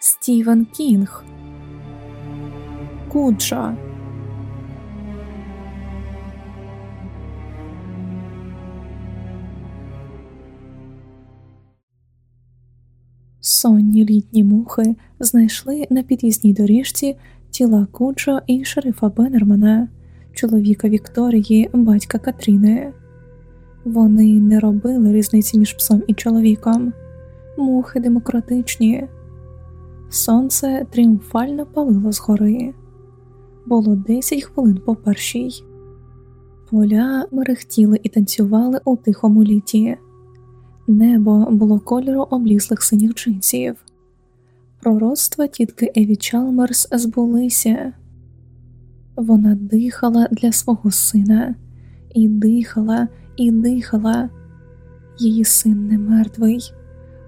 Стівен Кінг, Куджа. Сонні літні мухи знайшли на під'їзній доріжці тіла Куджо і шерифа Беннермана, чоловіка Вікторії, батька Катріни. Вони не робили різниці між псом і чоловіком, мухи демократичні. Сонце тріумфально палило згори. Було десять хвилин по першій. Поля мерехтіли і танцювали у тихому літі. Небо було кольору облізлих синіх джинсів. Пророцтва тітки Еві Чалмерс збулися. Вона дихала для свого сина, і дихала, і дихала. Її син не мертвий.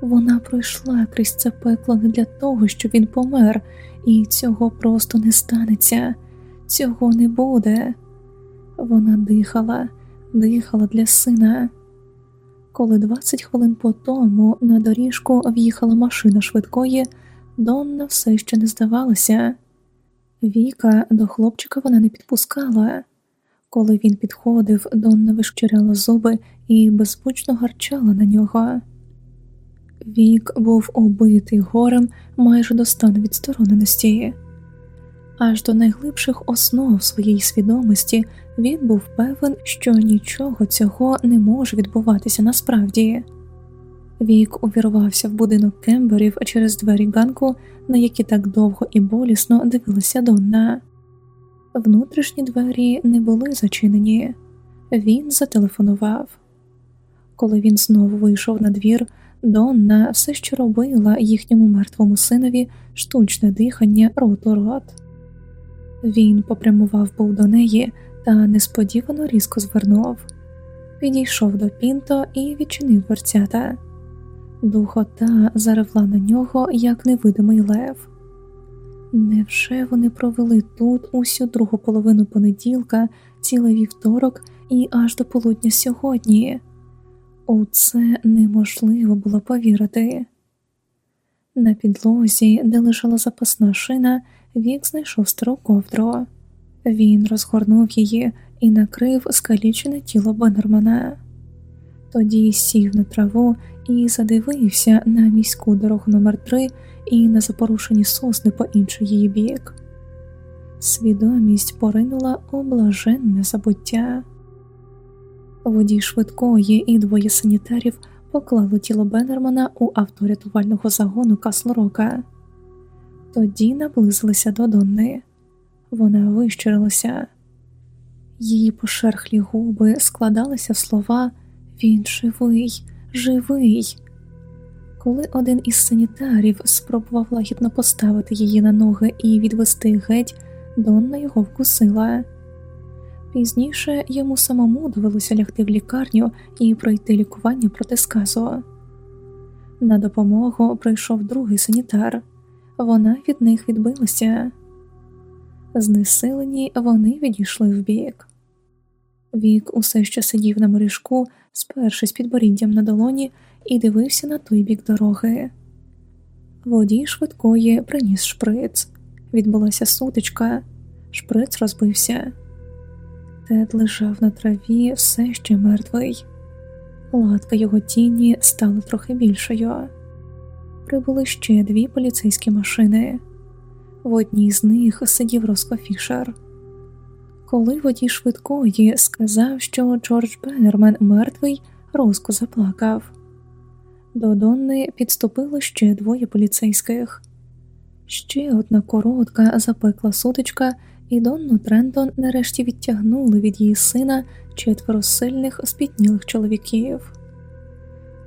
Вона пройшла крізь це пекло не для того, щоб він помер, і цього просто не станеться, цього не буде. Вона дихала, дихала для сина. Коли 20 хвилин по тому на доріжку в'їхала машина швидкої, Донна все ще не здавалася. Віка до хлопчика вона не підпускала. Коли він підходив, Донна вищиряла зуби і беззвучно гарчала на нього. Вік був убитий горем майже до стану відстороненості, аж до найглибших основ своєї свідомості він був певен, що нічого цього не може відбуватися насправді. Вік увірвався в будинок Кемберів через двері ганку, на які так довго і болісно дивилася Донна. Внутрішні двері не були зачинені, він зателефонував. Коли він знову вийшов на двір, Донна все ще робила їхньому мертвому синові штучне дихання рот у рот. Він попрямував був до неї та несподівано різко звернув, підійшов до Пінто і відчинив дверцята. Духота заревла на нього, як невидимий лев. Невже вони провели тут усю другу половину понеділка, цілий вівторок і аж до полудня сьогодні? У це неможливо було повірити. На підлозі, де лежала запасна шина, вік знайшов стару ковдру. Він розгорнув її і накрив скалічене тіло Беннермана. Тоді сів на траву і задивився на міську дорогу номер 3 і на запорушені сосни по інший її бік. Свідомість поринула у блаженне забуття. Водій швидкої і двоє санітарів поклали тіло Беннермана у авто рятувального загону Каслрока. Тоді наблизилися до Донни. Вона вищирилася, її пошерхлі губи складалися в слова Він живий, живий. Коли один із санітарів спробував лагідно поставити її на ноги і відвести геть, Донна його вкусила. Пізніше йому самому довелося лягти в лікарню і пройти лікування проти сказу. На допомогу прийшов другий санітар, вона від них відбилася. Знесилені вони відійшли вбік. Вік усе ще сидів на мережку, спершись підборіддям на долоні, і дивився на той бік дороги. Водій швидкої приніс шприц, відбулася сутичка, шприц розбився. Тед лежав на траві все ще мертвий, латка його тіні стала трохи більшою. Прибули ще дві поліцейські машини. В одній з них сидів Роско Фішер. Коли водій швидкої сказав, що Джордж Беннермен мертвий, Роско заплакав. До Донни підступило ще двоє поліцейських. Ще одна коротка запекла сутичка, і Донну Трентон нарешті відтягнули від її сина четверо сильних спітнілих чоловіків.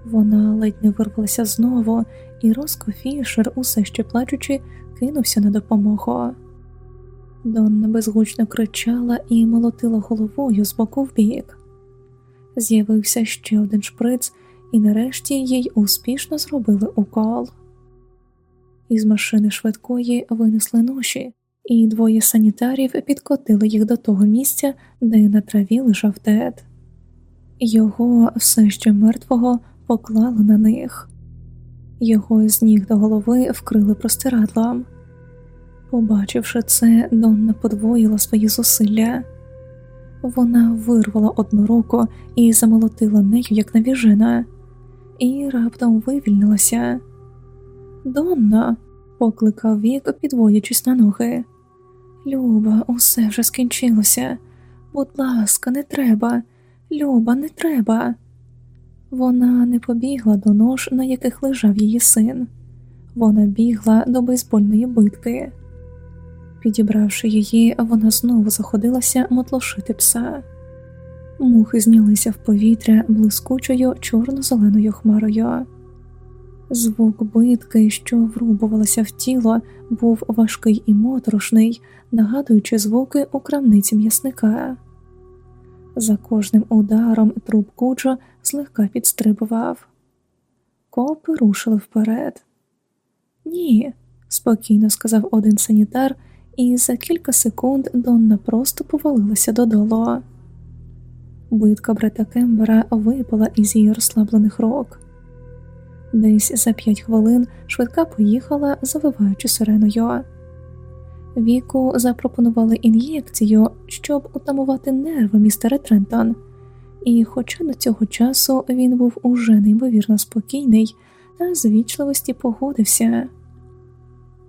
Вона ледь не вирвалася знову, і Роско Фішер, усе ще плачучи, кинувся на допомогу. Донна безгучно кричала і молотила головою з боку в бік. З'явився ще один шприц, і нарешті їй успішно зробили укол. Із машини швидкої винесли ноші, і двоє санітарів підкотили їх до того місця, де на траві лежав Тед. Його все ще мертвого поклали на них. його з ніг до голови вкрили простирадлом. Побачивши це, Донна подвоїла свої зусилля. Вона вирвала одну руку і замолотила нею, як навіжена, і раптом вивільнилася. Донна, покликав вік, підводячись на ноги. Люба, усе вже скінчилося. Будь ласка, не треба. Люба, не треба. Вона не побігла до нож, на яких лежав її син. Вона бігла до бейсбольної битки. Підібравши її, вона знову заходилася мотлошити пса. Мухи знялися в повітря блискучою чорно-зеленою хмарою. Звук битки, що врубувалася в тіло, був важкий і моторошний, нагадуючи звуки у крамниці м'ясника. За кожним ударом труп Куджо злегка підстрибував. Копи рушили вперед. Ні, спокійно сказав один санітар, і за кілька секунд Донна просто повалилася додолу. Битка Брета Кембера випала із її розслаблених рук. Десь за п'ять хвилин швидка поїхала, завиваючи сиреною. Віку запропонували ін'єкцію, щоб утамувати нерви містера Трентон, і, хоча до цього часу він був уже неймовірно спокійний, та з вічливості погодився.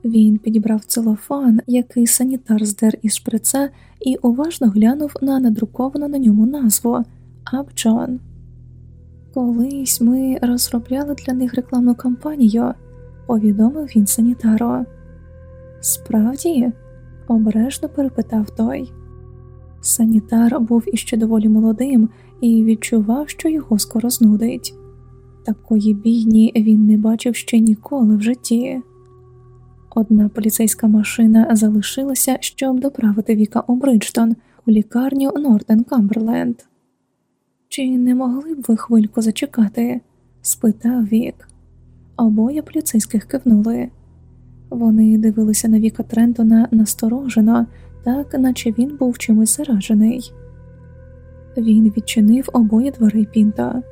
Він підібрав целофан, який санітар здер із шприца, і уважно глянув на надруковану на ньому назву Апчон. Колись ми розробляли для них рекламну кампанію, повідомив він санітару. Справді, обережно перепитав той. Санітар був іще доволі молодим і відчував, що його скоро знудить. Такої бійні він не бачив ще ніколи в житті. Одна поліцейська машина залишилася, щоб доправити Віка у Бриджтон у лікарню Нортен Камберленд. Чи не могли б ви хвильку зачекати? спитав Вік. Обоє поліцейських кивнули. Вони дивилися на Віка Трентона насторожено, так наче він був чимось заражений. Він відчинив обоє дверей Пінта.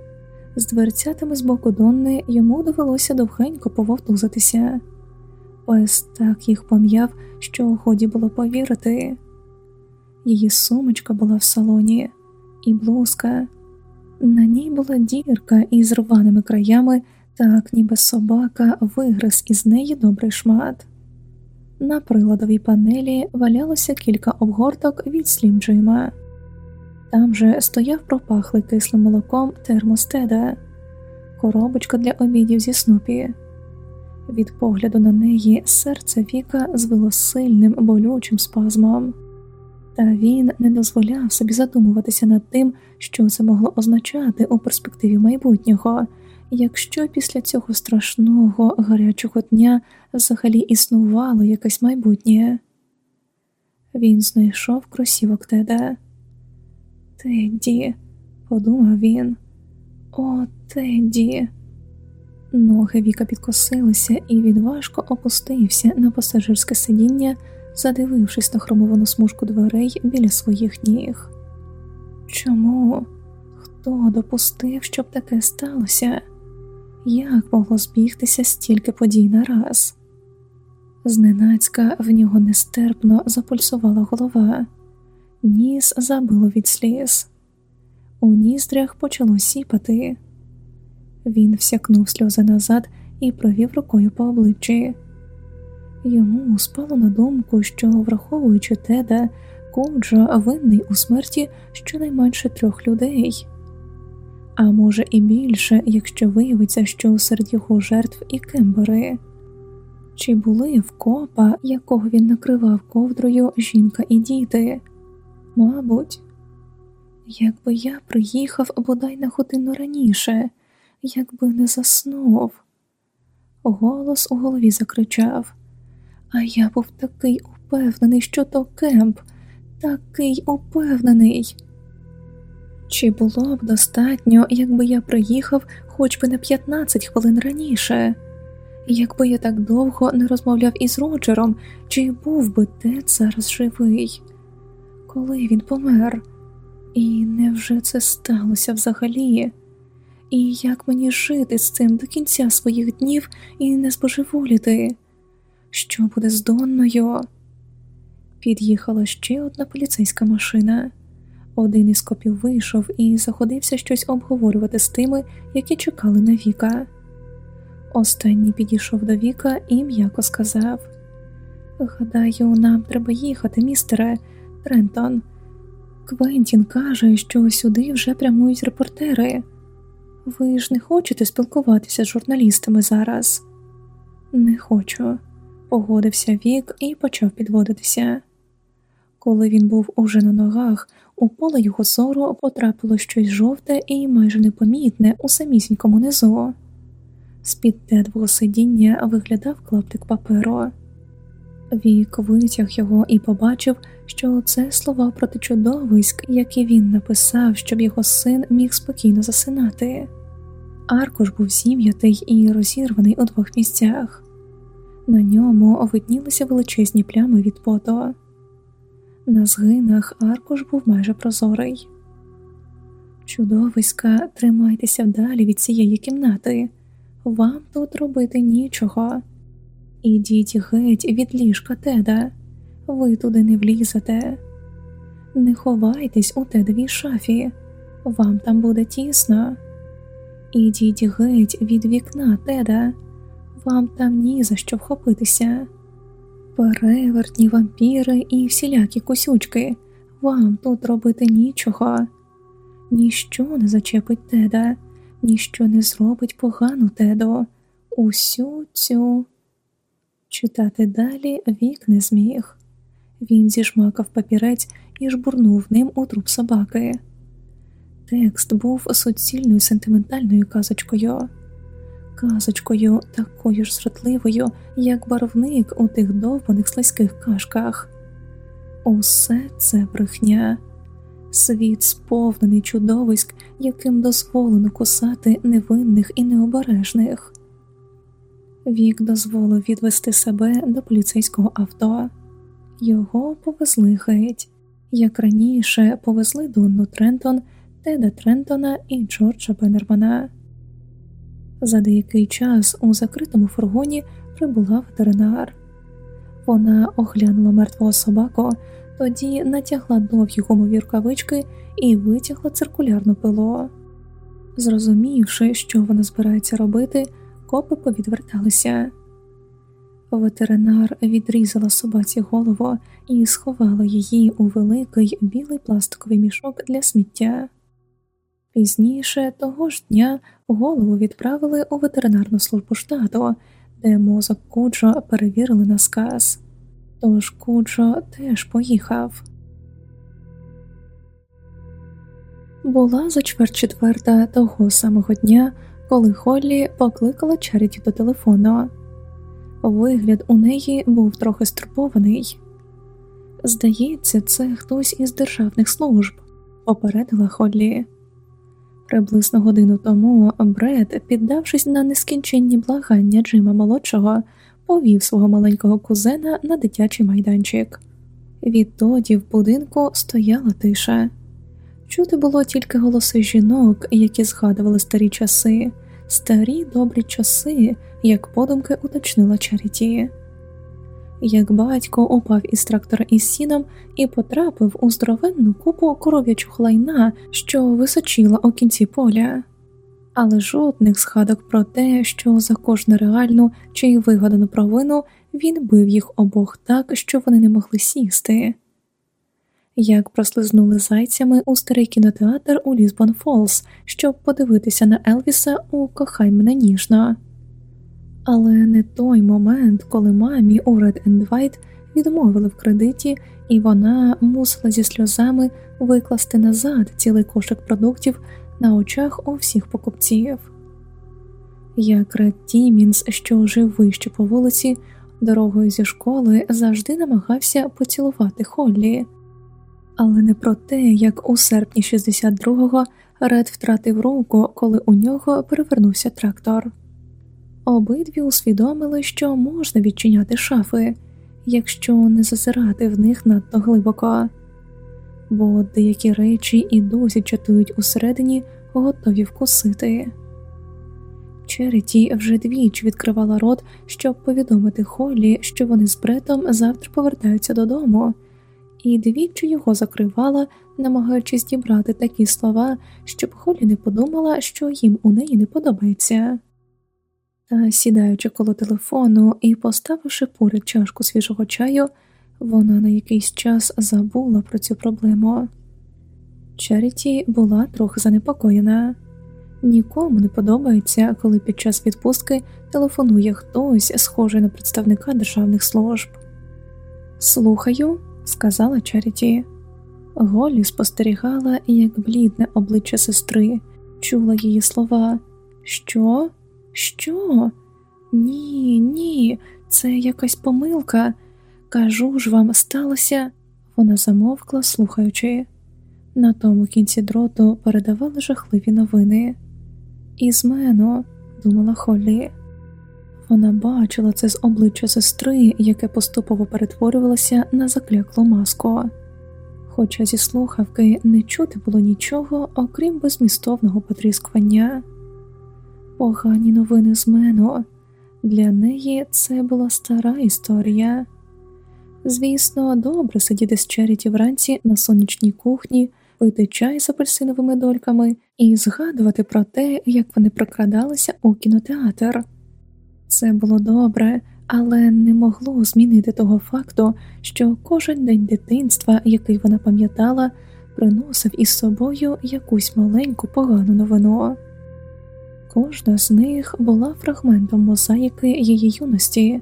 З дверцятами з боку Донни йому довелося довгенько пововтузитися. Пес так їх пом'яв, що годі було повірити. Її сумочка була в салоні, і блузка. На ній була дірка із рваними краями, так ніби собака вигриз із неї добрий шмат. На приладовій панелі валялося кілька обгорток від слімджима. Там же стояв пропахлий кислим молоком термостеда, коробочка для обідів зі снупі. Від погляду на неї серце Віка звело сильним болючим спазмом, та він не дозволяв собі задумуватися над тим, що це могло означати у перспективі майбутнього, якщо після цього страшного гарячого дня взагалі існувало якесь майбутнє. Він знайшов кросівок Теда. Тедді, подумав він, о, Тедді. Ноги Віка підкосилися, і він важко опустився на пасажирське сидіння, задивившись на хромовану смужку дверей біля своїх ніг. Чому? Хто допустив, щоб таке сталося? Як могло збігтися стільки подій на раз? Зненацька в нього нестерпно запульсувала голова, ніс забило від сліз, у ніздрях почало сіпати. Він всякнув сльози назад і провів рукою по обличчі. Йому спало на думку, що, враховуючи теда, Куджо винний у смерті щонайменше трьох людей, а може і більше, якщо виявиться, що серед його жертв і кембери. Чи були в копа, якого він накривав ковдрою жінка і діти? Мабуть, якби я приїхав бодай на годину раніше якби не заснув. Голос у голові закричав, а я був такий упевнений, що то кемп, такий упевнений. Чи було б достатньо, якби я приїхав хоч би на 15 хвилин раніше, якби я так довго не розмовляв із Роджером, чи був би Тед зараз живий, коли він помер? І невже це сталося взагалі? І як мені жити з цим до кінця своїх днів і не збожеволіти? Що буде з Донною? Під'їхала ще одна поліцейська машина. Один із копів вийшов і заходився щось обговорювати з тими, які чекали на Віка. Останній підійшов до Віка і м'яко сказав: Гадаю, нам треба їхати, містере Трентон. Квентін каже, що сюди вже прямують репортери. Ви ж не хочете спілкуватися з журналістами зараз? Не хочу, погодився Вік і почав підводитися. Коли він був уже на ногах, у поле його зору потрапило щось жовте і майже непомітне у самісінькому низу. З під тедвого сидіння виглядав клаптик паперу. Вік витяг його і побачив, що це слова проти чудовиськ, які він написав, щоб його син міг спокійно засинати. Аркуш був зім'ятий і розірваний у двох місцях. На ньому виднілися величезні плями від пото. На згинах аркуш був майже прозорий. Чудовиська, тримайтеся вдалі від цієї кімнати, вам тут робити нічого. Ідіть геть від ліжка теда, ви туди не влізете. Не ховайтесь у тедовій шафі, вам там буде тісно. Ідіть геть від вікна теда, вам там ні за що вхопитися. Перевертні вампіри і всілякі кусючки, вам тут робити нічого, ніщо не зачепить теда, ніщо не зробить погану теду, усю цю. Читати далі вік не зміг. Він зіжмакав папірець і жбурнув ним у труп собаки. Текст був суцільною сентиментальною казочкою казочкою, такою ж зрадливою, як барвник у тих довбаних слизьких кашках. Усе це брехня, світ сповнений чудовиськ, яким дозволено кусати невинних і необережних. Вік дозволив відвести себе до поліцейського авто, його повезли геть, як раніше повезли Донну Трентон, Теда Трентона і Джорджа Беннермана. За деякий час у закритому фургоні прибула ветеринар. Вона оглянула мертвого собаку, тоді натягла довгі гумові рукавички і витягла циркулярну пило. Зрозумівши, що вона збирається робити, копи повідверталися. Ветеринар відрізала собаці голову і сховала її у великий білий пластиковий мішок для сміття. Пізніше того ж дня голову відправили у ветеринарну службу штату, де мозок Куджо перевірили на сказ. Тож Куджо теж поїхав. Була за чверть четверта того самого дня, коли Холлі покликала Чаріті до телефону. Вигляд у неї був трохи стурбований. Здається, це хтось із державних служб, попередила Холлі. Приблизно годину тому Бред, піддавшись на нескінченні благання Джима молодшого, повів свого маленького кузена на дитячий майданчик. Відтоді в будинку стояла тиша. Чути було тільки голоси жінок, які згадували старі часи, старі добрі часи, як подумки уточнила Чаріті як батько упав із трактора із сіном і потрапив у здоровенну купу коров'ячого лайна, що височила у кінці поля, але жодних згадок про те, що за кожну реальну чи вигадану провину він бив їх обох так, що вони не могли сісти. Як прослизнули зайцями у старий кінотеатр у Лізбон Фолс, щоб подивитися на Елвіса у Кохай мене ніжно. Але не той момент, коли мамі у Red and відмовили в кредиті, і вона мусила зі сльозами викласти назад цілий кошик продуктів на очах у всіх покупців. Як Ред Тімінс, що жив вище по вулиці, дорогою зі школи завжди намагався поцілувати Холлі, але не про те, як у серпні 62-го Ред втратив руку, коли у нього перевернувся трактор. Обидві усвідомили, що можна відчиняти шафи, якщо не зазирати в них надто глибоко, бо деякі речі і досі чатують усередині, готові вкусити. Череті вже двічі відкривала рот, щоб повідомити Холлі, що вони з Бретом завтра повертаються додому, і двічі його закривала, намагаючись дібрати такі слова, щоб Холлі не подумала, що їм у неї не подобається. Та сідаючи коло телефону і поставивши поряд чашку свіжого чаю, вона на якийсь час забула про цю проблему. Черіті була трохи занепокоєна. Нікому не подобається, коли під час відпустки телефонує хтось, схожий на представника державних служб. Слухаю, сказала Чаріті. Голі спостерігала, як блідне обличчя сестри, чула її слова. Що? Що? Ні, ні, це якась помилка. Кажу ж вам, сталося. Вона замовкла, слухаючи. На тому кінці дроту передавали жахливі новини. Із мене, думала Холлі. Вона бачила це з обличчя сестри, яке поступово перетворювалося на закляклу маску, хоча зі слухавки не чути було нічого, окрім безмістовного потріскування. Погані новини з мене. Для неї це була стара історія. Звісно, добре сидіти з Черіті вранці на сонячній кухні пити чай з апельсиновими дольками і згадувати про те, як вони прокрадалися у кінотеатр. Це було добре, але не могло змінити того факту, що кожен день дитинства, який вона пам'ятала, приносив із собою якусь маленьку погану новину. Кожна з них була фрагментом мозаїки її юності,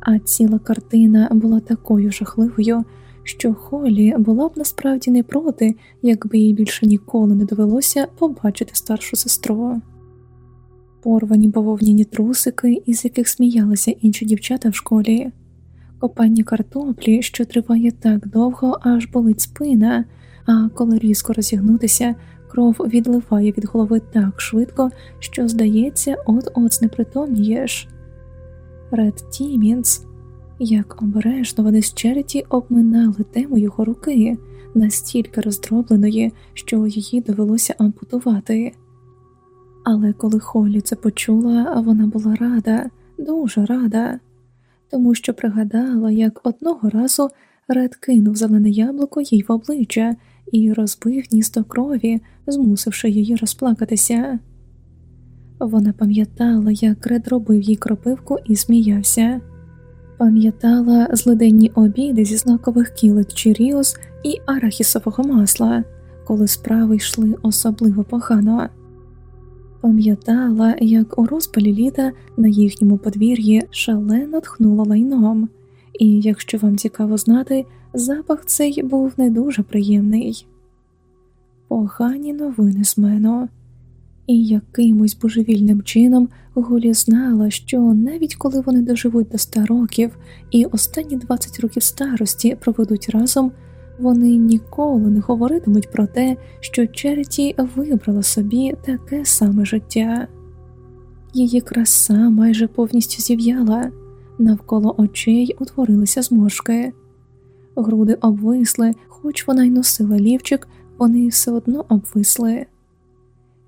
а ціла картина була такою жахливою що Холі була б насправді не проти, якби їй більше ніколи не довелося побачити старшу сестру. Порвані бавовняні трусики, із яких сміялися інші дівчата в школі, копання картоплі, що триває так довго, аж болить спина, а коли різко розігнутися, кров відливає від голови так швидко, що, здається, от-от знепритомнієш. Ред Тімінс як обережно вони з Череті обминали тему його руки, настільки роздробленої, що її довелося ампутувати. Але коли Холі це почула, вона була рада, дуже рада, тому що пригадала, як одного разу Ред кинув зелене яблуко їй в обличчя і розбив гніздо крові, змусивши її розплакатися. Вона пам'ятала, як Ред робив їй кропивку і сміявся пам'ятала злиденні обіди зі знакових кілик Чіріос і арахісового масла, коли справи йшли особливо погано. Пам'ятала, як у розпалі літа на їхньому подвір'ї шалено тхнуло лайном, і, якщо вам цікаво знати, запах цей був не дуже приємний. Погані новини з мене і якимось божевільним чином Гулі знала, що навіть коли вони доживуть до ста років і останні 20 років старості проведуть разом, вони ніколи не говоритимуть про те, що Череті вибрала собі таке саме життя. Її краса майже повністю зів'яла, навколо очей утворилися зморшки, груди обвисли, хоч вона й носила лівчик, вони все одно обвисли.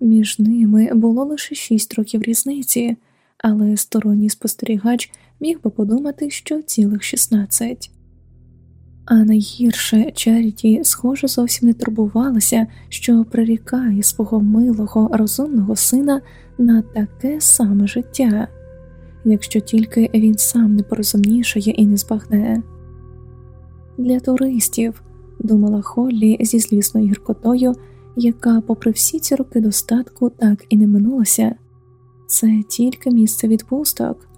Між ними було лише шість років різниці, але сторонній спостерігач міг би подумати, що цілих шістнадцять. А найгірше Чаріті, схоже, зовсім не турбувалася, що прирікає свого милого, розумного сина на таке саме життя, якщо тільки він сам не порозумнішає і не збагне. Для туристів, думала Холлі зі злісною гіркотою яка, попри всі ці роки достатку, так і не минулася, це тільки місце відпусток.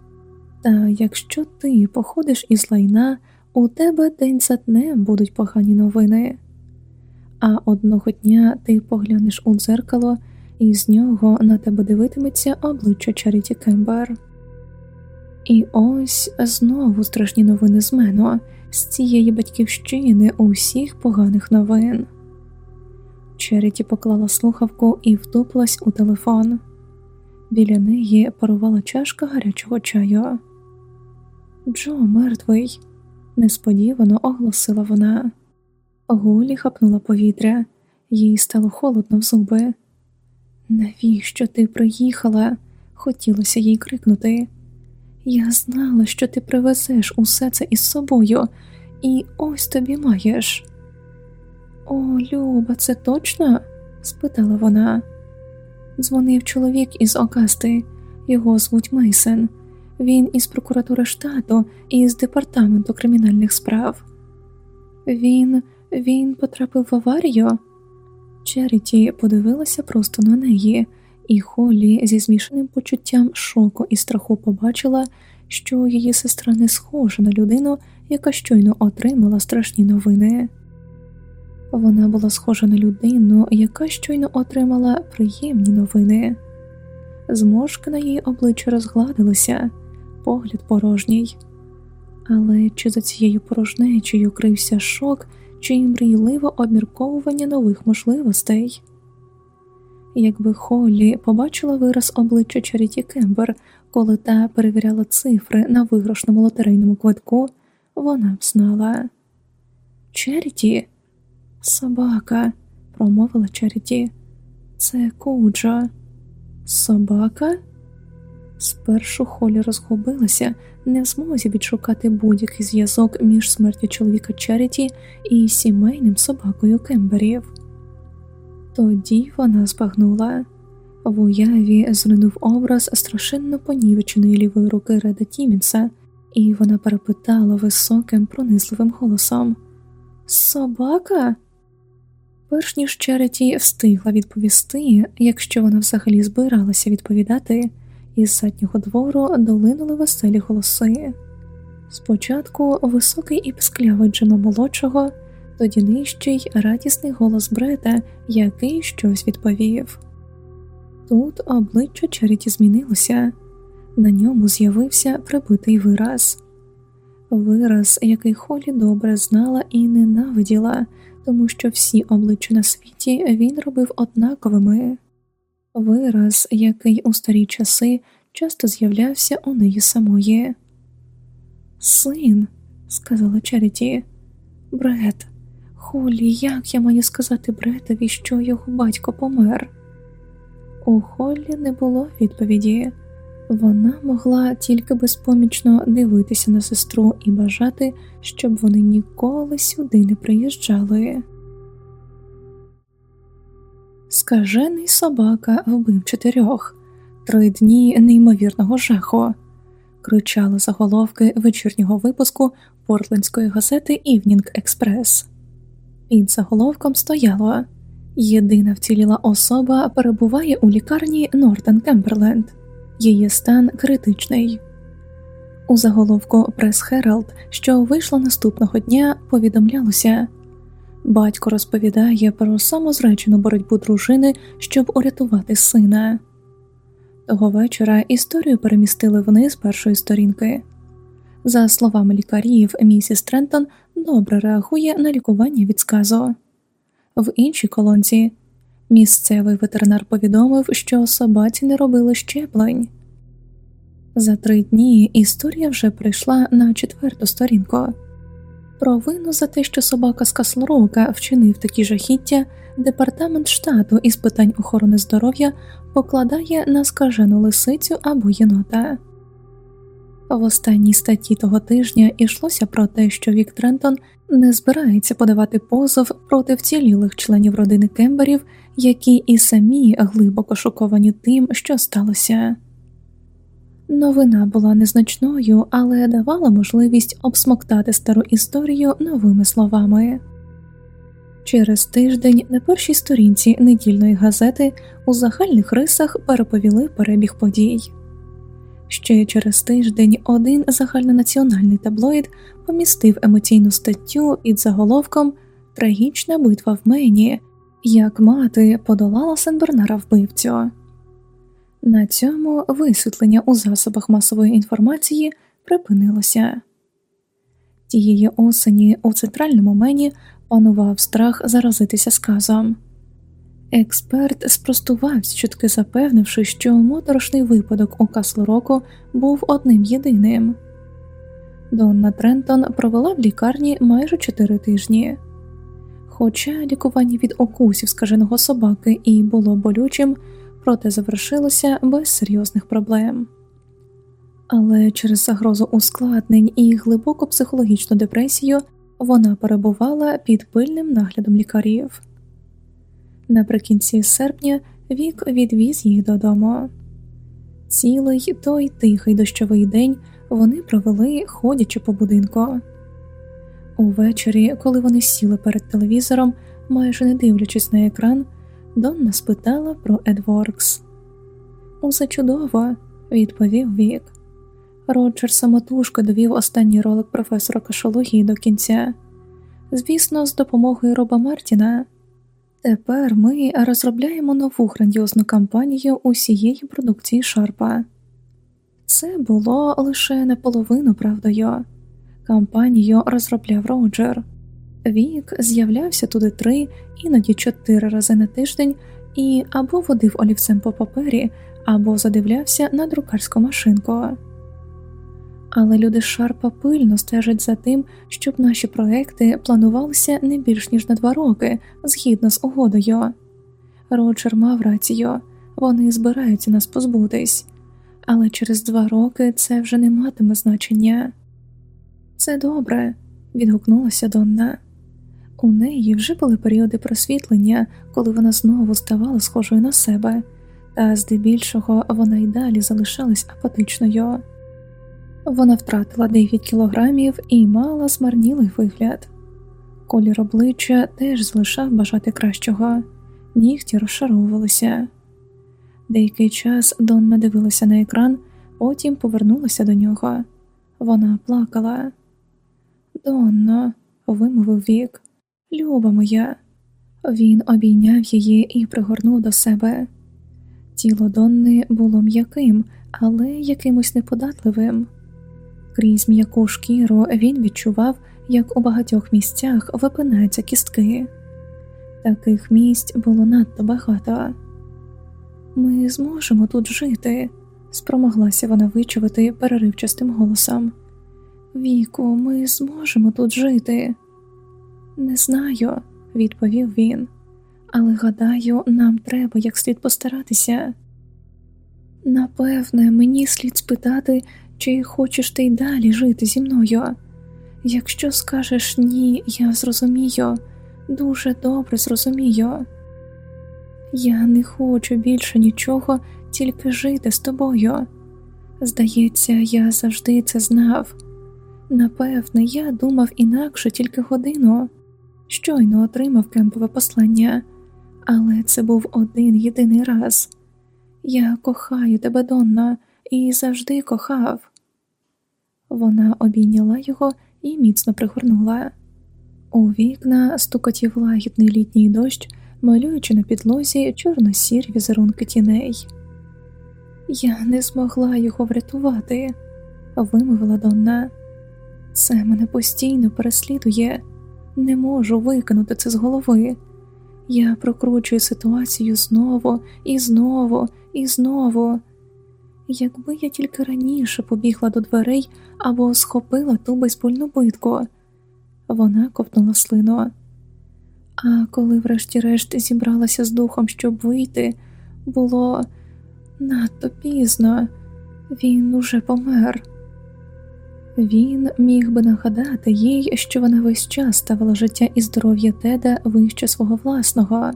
Та якщо ти походиш із лайна, у тебе день за днем будуть погані новини, а одного дня ти поглянеш у дзеркало, і з нього на тебе дивитиметься обличчя Чаріті Кембер. І ось знову страшні новини з мене, з цієї батьківщини усіх поганих новин. Череті поклала слухавку і втупилась у телефон. Біля неї парувала чашка гарячого чаю. Джо мертвий, несподівано оголосила вона. Гулі хапнула повітря, їй стало холодно в зуби. Навіщо ти приїхала? Хотілося їй крикнути. Я знала, що ти привезеш усе це із собою, і ось тобі маєш. О, Люба, це точно? спитала вона. Дзвонив чоловік із Окасти, його звуть Мейсен. Він із прокуратури штату і з департаменту кримінальних справ. Він він потрапив в аварію. Черіті подивилася просто на неї, і Холлі зі змішаним почуттям шоку і страху побачила, що її сестра не схожа на людину, яка щойно отримала страшні новини. Вона була схожа на людину, яка щойно отримала приємні новини. Зморшки на її обличчя розгладилися, погляд порожній. Але чи за цією порожнечею крився шок чи мрійливе обмірковування нових можливостей? Якби Холлі побачила вираз обличчя Чаріті Кембер, коли та перевіряла цифри на виграшному лотерейному квитку, вона б знала. Черіті, собака, промовила Черіті, це Куджа. Собака? Спершу Холі розгубилася, не в змозі відшукати будь-який зв'язок між смертю чоловіка Черіті і сімейним собакою Кемберів. Тоді вона збагнула. В уяві зринув образ страшенно понівеченої лівої руки Реда Тімінса, і вона перепитала високим, пронизливим голосом Собака? Перш ніж Череті встигла відповісти, якщо вона взагалі збиралася відповідати, із заднього двору долинули веселі голоси. Спочатку високий і псклявий Джима молодшого, тоді нижчий радісний голос Брета, який щось відповів. Тут обличчя Череті змінилося, на ньому з'явився прибитий вираз, вираз, який Холі добре знала і ненавиділа тому що всі обличчя на світі він робив однаковими вираз, який у старі часи часто з'являвся у неї самої. Син, сказала Черіті, Бред, Холі, як я маю сказати Бретові, що його батько помер? У Холлі не було відповіді. Вона могла тільки безпомічно дивитися на сестру і бажати, щоб вони ніколи сюди не приїжджали. Скажений собака вбив чотирьох, три дні неймовірного жаху, кричали заголовки вечірнього випуску портлендської газети Івнінг Експрес. Під заголовком стояло Єдина вціліла особа перебуває у лікарні Нортен Кемперленд її стан критичний. У заголовку Прес Хералд, що вийшло наступного дня, повідомлялося батько розповідає про самозречену боротьбу дружини, щоб урятувати сина. Того вечора історію перемістили вниз першої сторінки. За словами лікарів, місіс Трентон добре реагує на лікування від сказу. В іншій колонці Місцевий ветеринар повідомив, що собаці не робили щеплень. За три дні історія вже прийшла на четверту сторінку. Провину за те, що собака з Каслроука вчинив такі жахіття, департамент штату із питань охорони здоров'я покладає на скажену лисицю або єнота. В останній статті того тижня йшлося про те, що Вік Трентон не збирається подавати позов проти вцілілих членів родини Кемберів, які і самі глибоко шоковані тим, що сталося. Новина була незначною, але давала можливість обсмоктати стару історію новими словами. Через тиждень на першій сторінці недільної газети у загальних рисах переповіли перебіг подій. Ще через тиждень один загальнонаціональний таблоїд помістив емоційну статтю під заголовком Трагічна битва в Мені, як мати подолала Сенбернара вбивцю. На цьому висвітлення у засобах масової інформації припинилося. Тієї осені у центральному мені панував страх заразитися сказом. Експерт спростувався, чутки запевнивши, що моторошний випадок у Каслроку був одним єдиним. Донна Трентон провела в лікарні майже чотири тижні. Хоча лікування від окусів скаженого собаки і було болючим, проте завершилося без серйозних проблем. Але через загрозу ускладнень і глибоку психологічну депресію вона перебувала під пильним наглядом лікарів. Наприкінці серпня Вік відвіз їх додому. Цілий той тихий дощовий день вони провели, ходячи по будинку. Увечері, коли вони сіли перед телевізором, майже не дивлячись на екран, Донна спитала про Едворкс. Усе чудово, відповів Вік. Роджер самотужки довів останній ролик професора кашології до кінця. Звісно, з допомогою Роба Мартіна. Тепер ми розробляємо нову грандіозну кампанію усієї продукції Шарпа. Це було лише наполовину правдою. Кампанію розробляв Роджер. Вік з'являвся туди три, іноді чотири рази на тиждень і або водив олівцем по папері, або задивлявся на друкарську машинку. Але люди Шарпа пильно стежать за тим, щоб наші проекти планувалися не більш ніж на два роки згідно з угодою. Роджер мав рацію, вони збираються нас позбутись, але через два роки це вже не матиме значення. Це добре, відгукнулася Донна. У неї вже були періоди просвітлення, коли вона знову ставала схожою на себе, та здебільшого вона й далі залишалась апатичною. Вона втратила 9 кілограмів і мала змарнілий вигляд. Колір обличчя теж залишав бажати кращого, нігті розшаровувалися. Деякий час Донна дивилася на екран, потім повернулася до нього. Вона плакала. Донно, вимовив вік, люба моя. Він обійняв її і пригорнув до себе. Тіло Донни було м'яким, але якимось неподатливим. Крізь м'яку шкіру він відчував, як у багатьох місцях випинаються кістки. Таких місць було надто багато. Ми зможемо тут жити, спромоглася вона вичувати переривчастим голосом. Віку, ми зможемо тут жити. Не знаю, відповів він, але гадаю, нам треба як слід постаратися. Напевне, мені слід спитати, чи хочеш ти й далі жити зі мною? Якщо скажеш ні, я зрозумію, дуже добре зрозумію. Я не хочу більше нічого, тільки жити з тобою. Здається, я завжди це знав. Напевне, я думав інакше тільки годину, щойно отримав кемпове послання, але це був один єдиний раз. Я кохаю тебе, Донна, і завжди кохав. Вона обійняла його і міцно пригорнула. У вікна стукотів лагідний літній дощ, малюючи на підлозі чорно-сірі візерунки тіней. Я не змогла його врятувати, вимовила Донна. Це мене постійно переслідує, не можу викинути це з голови. Я прокручую ситуацію знову і знову і знову. Якби я тільки раніше побігла до дверей або схопила ту безпольну битку, вона ковтнула слину. А коли, врешті-решт, зібралася з духом, щоб вийти, було надто пізно, він уже помер. Він міг би нагадати їй, що вона весь час ставила життя і здоров'я Теда вище свого власного.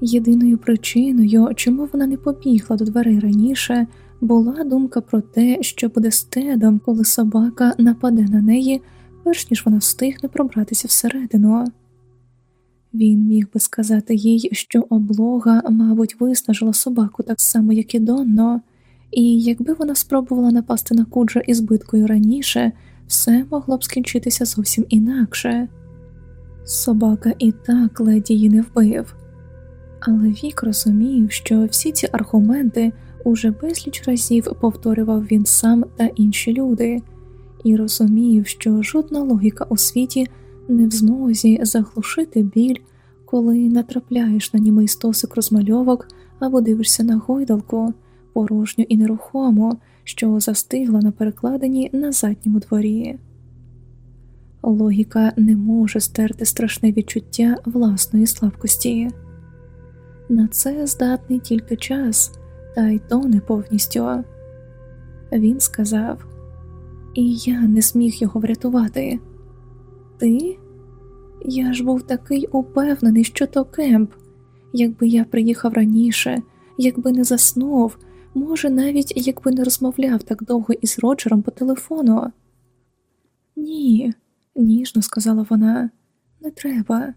Єдиною причиною, чому вона не побігла до дверей раніше, була думка про те, що буде з Тедом, коли собака нападе на неї, перш ніж вона встигне пробратися всередину. Він міг би сказати їй, що облога, мабуть, виснажила собаку так само, як і Донно, і якби вона спробувала напасти на куджа із биткою раніше, все могло б скінчитися зовсім інакше. Собака і так леді її не вбив, але Вік розумів, що всі ці аргументи уже безліч разів повторював він сам та інші люди, і розумів, що жодна логіка у світі не в змозі заглушити біль, коли натрапляєш на німий стосик розмальовок або дивишся на гойдалку, порожню і нерухому, що застигла на перекладині на задньому дворі. Логіка не може стерти страшне відчуття власної слабкості. На це здатний тільки час, та й то не повністю. Він сказав, і я не зміг його врятувати. Ти? Я ж був такий упевнений, що то кемп. Якби я приїхав раніше, якби не заснув, може, навіть якби не розмовляв так довго із Роджером по телефону. Ні, ніжно сказала вона, не треба.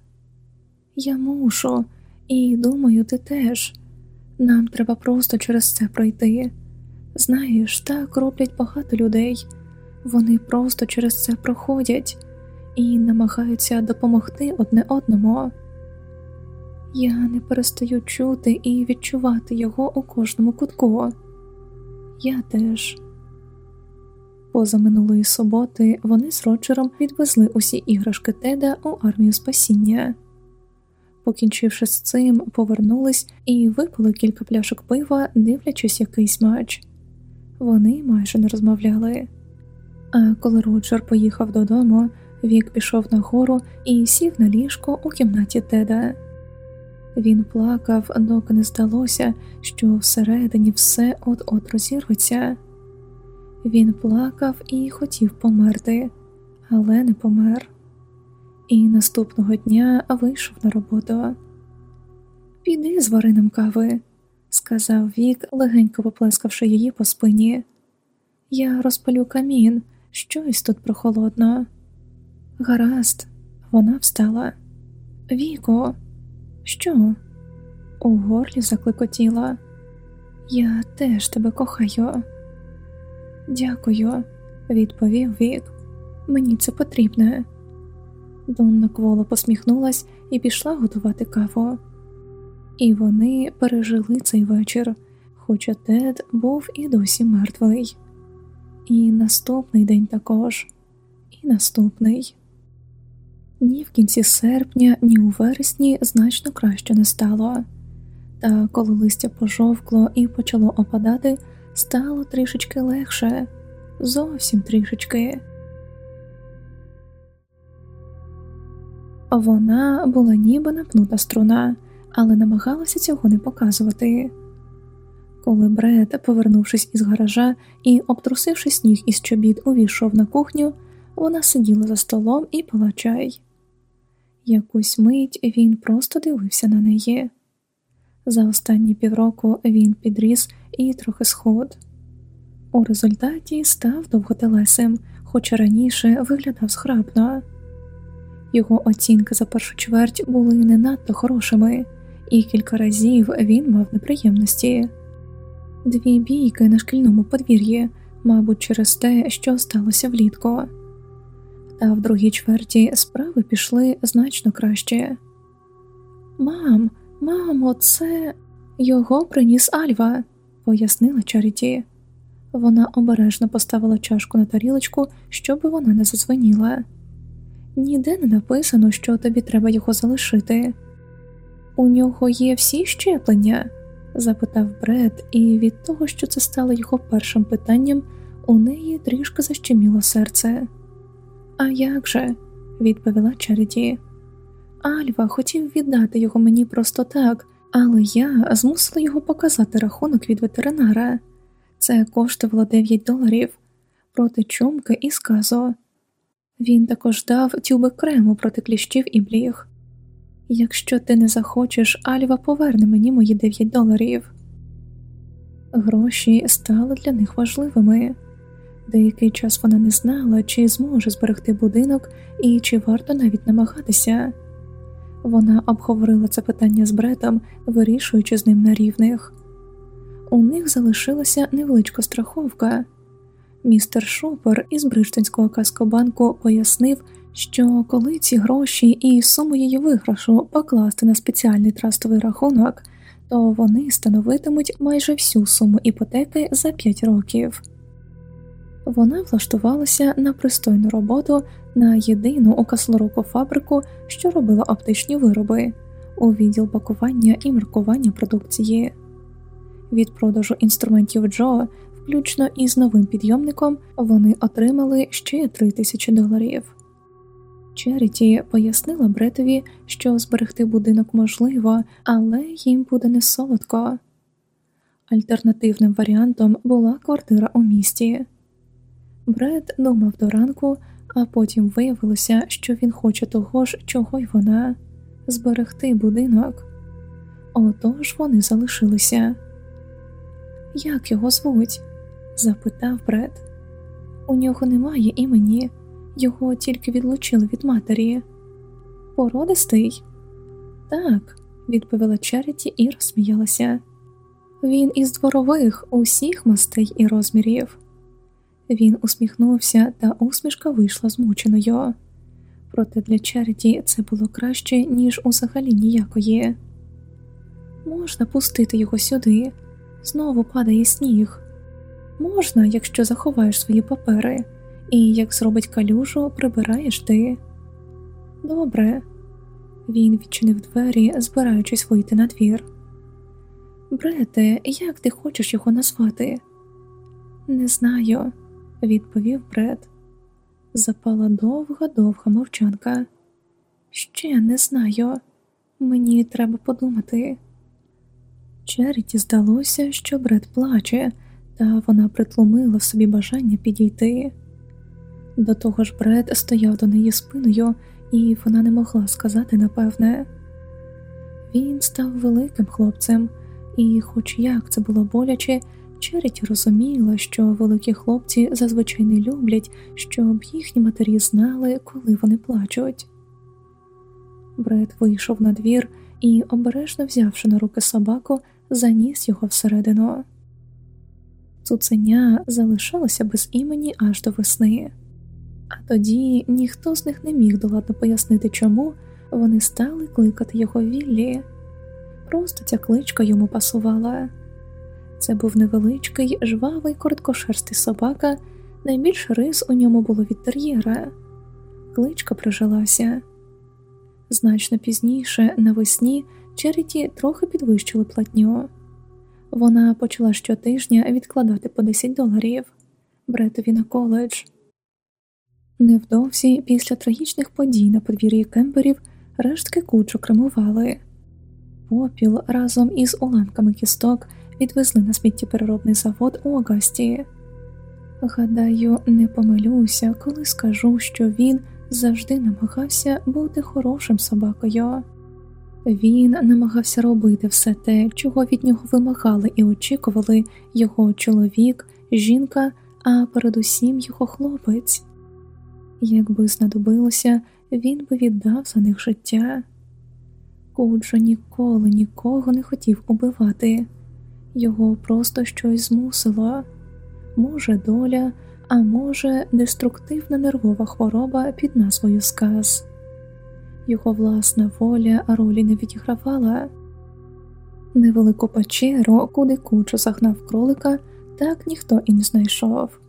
Я мушу, і думаю, ти теж. Нам треба просто через це пройти. Знаєш, так роблять багато людей, вони просто через це проходять і намагаються допомогти одне одному. Я не перестаю чути і відчувати його у кожному кутку. Я теж. Поза минулої суботи вони з Роджером відвезли усі іграшки Теда у армію спасіння. Покінчивши з цим, повернулись і випили кілька пляшок пива, дивлячись якийсь матч. Вони майже не розмовляли. А коли Роджер поїхав додому, Вік пішов нагору і сів на ліжко у кімнаті Теда. Він плакав, доки не здалося, що всередині все от-от розірветься. Він плакав і хотів померти, але не помер. І наступного дня вийшов на роботу. Піди з вариним кави, сказав Вік, легенько поплескавши її по спині. Я розпалю камін, щось тут прохолодно. Гаразд, вона встала. Віко, що? У горлі закликотіла. Я теж тебе кохаю. Дякую, відповів Вік. Мені це потрібне. Донна кволо посміхнулась і пішла готувати каву. І вони пережили цей вечір, хоча Тед був і досі мертвий. І наступний день також, і наступний. Ні в кінці серпня, ні у вересні значно краще не стало, та коли листя пожовкло і почало опадати, стало трішечки легше, зовсім трішечки. Вона була ніби напнута струна, але намагалася цього не показувати. Коли Бред, повернувшись із гаража і обтрусивши сніг із чобіт, увійшов на кухню, вона сиділа за столом і пила чай. Якусь мить він просто дивився на неї. За останні півроку він підріс і трохи сход. У результаті став довготелесим, хоча раніше виглядав схрабно. Його оцінки за першу чверть були не надто хорошими, і кілька разів він мав неприємності. Дві бійки на шкільному подвір'ї, мабуть, через те, що сталося влітку та в другій чверті справи пішли значно краще. Мам, мамо, це його приніс Альва, пояснила Чаріті. Вона обережно поставила чашку на тарілочку, щоб вона не зазвоніла. Ніде не написано, що тобі треба його залишити. У нього є всі щеплення? запитав Бред, і від того, що це стало його першим питанням, у неї трішки защеміло серце. А як же, відповіла Чаріті. Альва хотів віддати його мені просто так, але я змусила його показати рахунок від ветеринара. Це коштувало 9 доларів проти чумки і сказу. Він також дав тюби крему проти кліщів і бліг. Якщо ти не захочеш, Альва поверне мені мої 9 доларів. Гроші стали для них важливими. Деякий час вона не знала, чи зможе зберегти будинок і чи варто навіть намагатися. Вона обговорила це питання з бретом, вирішуючи з ним на рівних. У них залишилася невеличка страховка. Містер Шопер із Бриштинського каскобанку пояснив, що коли ці гроші і суму її виграшу покласти на спеціальний трастовий рахунок, то вони становитимуть майже всю суму іпотеки за 5 років вона влаштувалася на пристойну роботу на єдину окаслороку фабрику, що робила оптичні вироби, у відділ пакування і маркування продукції. Від продажу інструментів Джо, включно із новим підйомником, вони отримали ще 3 тисячі доларів. Черіті пояснила Бретові, що зберегти будинок можливо, але їм буде не солодко. Альтернативним варіантом була квартира у місті. Бред думав до ранку, а потім виявилося, що він хоче того ж, чого й вона зберегти будинок. Отож вони залишилися. Як його звуть? Запитав Бред. У нього немає імені, його тільки відлучили від матері. Породистий? Так, відповіла Черіті і розсміялася. Він із дворових усіх мастей і розмірів. Він усміхнувся, та усмішка вийшла змученою. Проте для Черіті це було краще, ніж взагалі ніякої. Можна пустити його сюди, знову падає сніг. Можна, якщо заховаєш свої папери, і як зробить калюжу, прибираєш ти. Добре. Він відчинив двері, збираючись вийти на двір. Брете, як ти хочеш його назвати? Не знаю, відповів Бред. Запала довга довга мовчанка. Ще не знаю, мені треба подумати. Черіті здалося, що Бред плаче, та вона притлумила в собі бажання підійти. До того ж, Бред стояв до неї спиною, і вона не могла сказати напевне. Він став великим хлопцем, і, хоч як це було боляче, Черіті розуміла, що великі хлопці зазвичай не люблять, щоб їхні матері знали, коли вони плачуть. Бред вийшов на двір і, обережно взявши на руки собаку, заніс його всередину. Цуценя залишалося без імені аж до весни, а тоді ніхто з них не міг доладно пояснити, чому вони стали кликати його Віллі. Просто ця кличка йому пасувала. Це був невеличкий, жвавий, короткошерстий собака, найбільше рис у ньому було від тер'єра. Кличка прижилася. Значно пізніше, навесні, Черіті трохи підвищили платню. Вона почала щотижня відкладати по 10 доларів Бретові на коледж. Невдовзі після трагічних подій на подвір'ї кемперів рештки кучу кремували. Попіл разом із уламками кісток відвезли на сміттєпереробний завод у Агасті. Гадаю, не помилюся, коли скажу, що він завжди намагався бути хорошим собакою. Він намагався робити все те, чого від нього вимагали і очікували його чоловік, жінка, а передусім його хлопець. Якби знадобилося, він би віддав за них життя. Куджо ніколи нікого не хотів убивати, його просто щось змусило може, доля, а може, деструктивна нервова хвороба під назвою сказ. Його власна воля ролі не відігравала. Невелику печеру, куди кучу загнав кролика, так ніхто і не знайшов.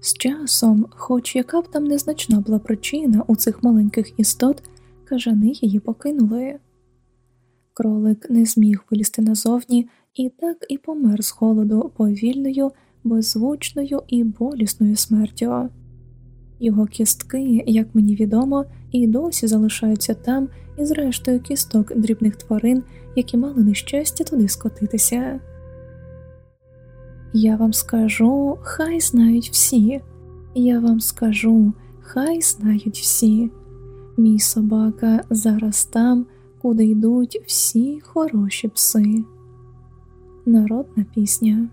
З часом, хоч яка б там незначна була причина у цих маленьких істот, кажани її покинули. Кролик не зміг вилізти назовні і так і помер з голоду повільною, беззвучною і болісною смертю. Його кістки, як мені відомо, і досі залишаються там із рештою кісток дрібних тварин, які мали нещастя туди скотитися. Я вам скажу, хай знають всі, я вам скажу, хай знають всі. Мій собака зараз там, куди йдуть всі хороші пси. Народна пісня.